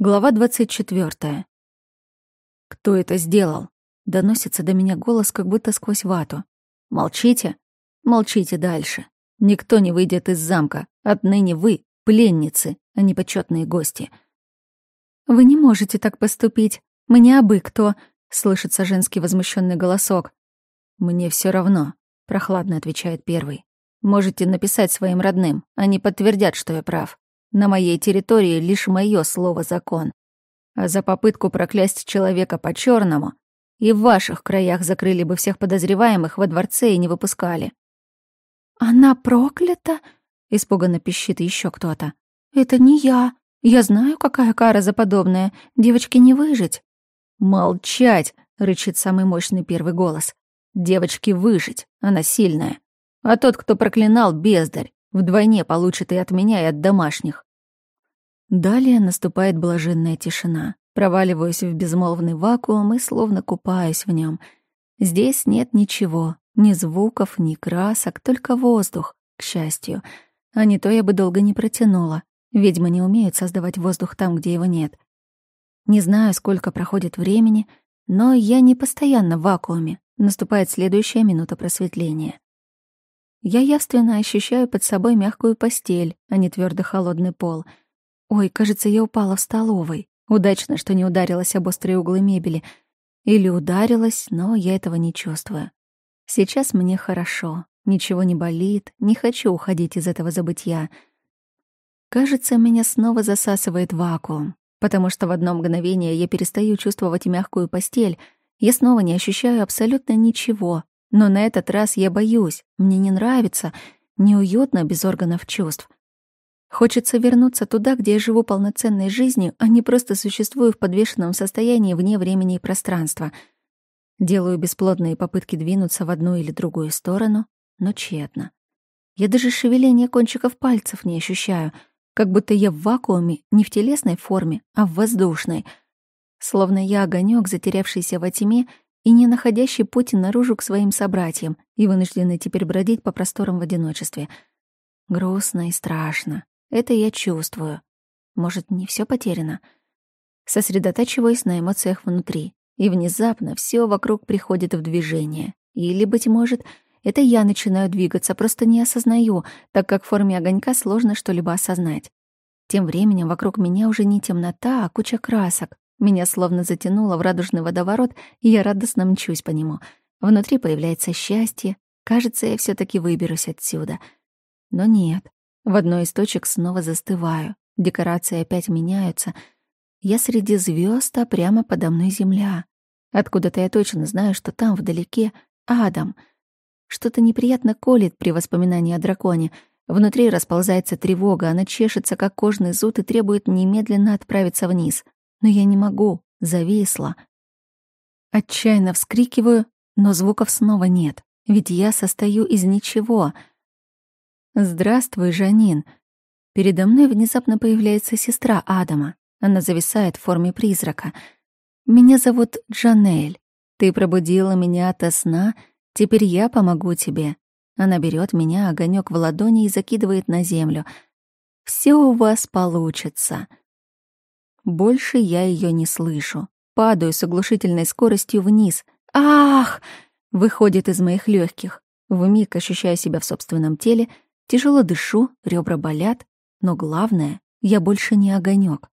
Глава 24. «Кто это сделал?» — доносится до меня голос, как будто сквозь вату. «Молчите? Молчите дальше. Никто не выйдет из замка. Отныне вы — пленницы, а не почетные гости». «Вы не можете так поступить. Мы не абы кто», — слышится женский возмущенный голосок. «Мне все равно», — прохладно отвечает первый. «Можете написать своим родным. Они подтвердят, что я прав. На моей территории лишь мое слово закон. А за попытку проклясть человека по черному и в ваших краях закрыли бы всех подозреваемых во дворце и не выпускали. Она проклята? испуганно пищит еще кто-то. Это не я. Я знаю, какая кара за подобное. Девочке не выжить. Молчать, рычит самый мощный первый голос. Девочке выжить, она сильная. А тот, кто проклинал, бездарь. Вдвойне получит и от меня, и от домашних. Далее наступает блаженная тишина. Проваливаюсь в безмолвный вакуум и словно купаюсь в нем. Здесь нет ничего, ни звуков, ни красок, только воздух, к счастью. А не то я бы долго не протянула. Ведьмы не умеют создавать воздух там, где его нет. Не знаю, сколько проходит времени, но я не постоянно в вакууме. Наступает следующая минута просветления. Я явственно ощущаю под собой мягкую постель, а не твердо холодный пол. Ой, кажется, я упала в столовой. Удачно, что не ударилась об острые углы мебели. Или ударилась, но я этого не чувствую. Сейчас мне хорошо. Ничего не болит, не хочу уходить из этого забытья. Кажется, меня снова засасывает вакуум, потому что в одно мгновение я перестаю чувствовать мягкую постель, я снова не ощущаю абсолютно ничего, но на этот раз я боюсь, мне не нравится, неуютно без органов чувств. Хочется вернуться туда, где я живу полноценной жизнью, а не просто существую в подвешенном состоянии вне времени и пространства. Делаю бесплодные попытки двинуться в одну или другую сторону, но тщетно. Я даже шевеления кончиков пальцев не ощущаю, как будто я в вакууме не в телесной форме, а в воздушной. Словно я огонек, затерявшийся во тьме и не находящий пути наружу к своим собратьям и вынужденный теперь бродить по просторам в одиночестве. Грустно и страшно. Это я чувствую. Может, не все потеряно? Сосредотачиваюсь на эмоциях внутри, и внезапно все вокруг приходит в движение. Или, быть может, это я начинаю двигаться, просто не осознаю, так как в форме огонька сложно что-либо осознать. Тем временем вокруг меня уже не темнота, а куча красок, меня словно затянуло в радужный водоворот, и я радостно мчусь по нему. Внутри появляется счастье. Кажется, я все таки выберусь отсюда. Но нет. В одной из точек снова застываю. Декорации опять меняются. Я среди звезд, а прямо подо мной земля. Откуда-то я точно знаю, что там, вдалеке, Адам. Что-то неприятно колет при воспоминании о драконе. Внутри расползается тревога, она чешется, как кожный зуд, и требует немедленно отправиться вниз — но я не могу, зависла. Отчаянно вскрикиваю, но звуков снова нет, ведь я состою из ничего. «Здравствуй, Жанин!» Передо мной внезапно появляется сестра Адама. Она зависает в форме призрака. «Меня зовут Джанель. Ты пробудила меня ото сна, теперь я помогу тебе». Она берет меня, огонек в ладони и закидывает на землю. «Все у вас получится». Больше я ее не слышу. Падаю с оглушительной скоростью вниз. Ах! Выходит из моих легких. Вмиг ощущаю себя в собственном теле, тяжело дышу, ребра болят, но главное, я больше не огонек.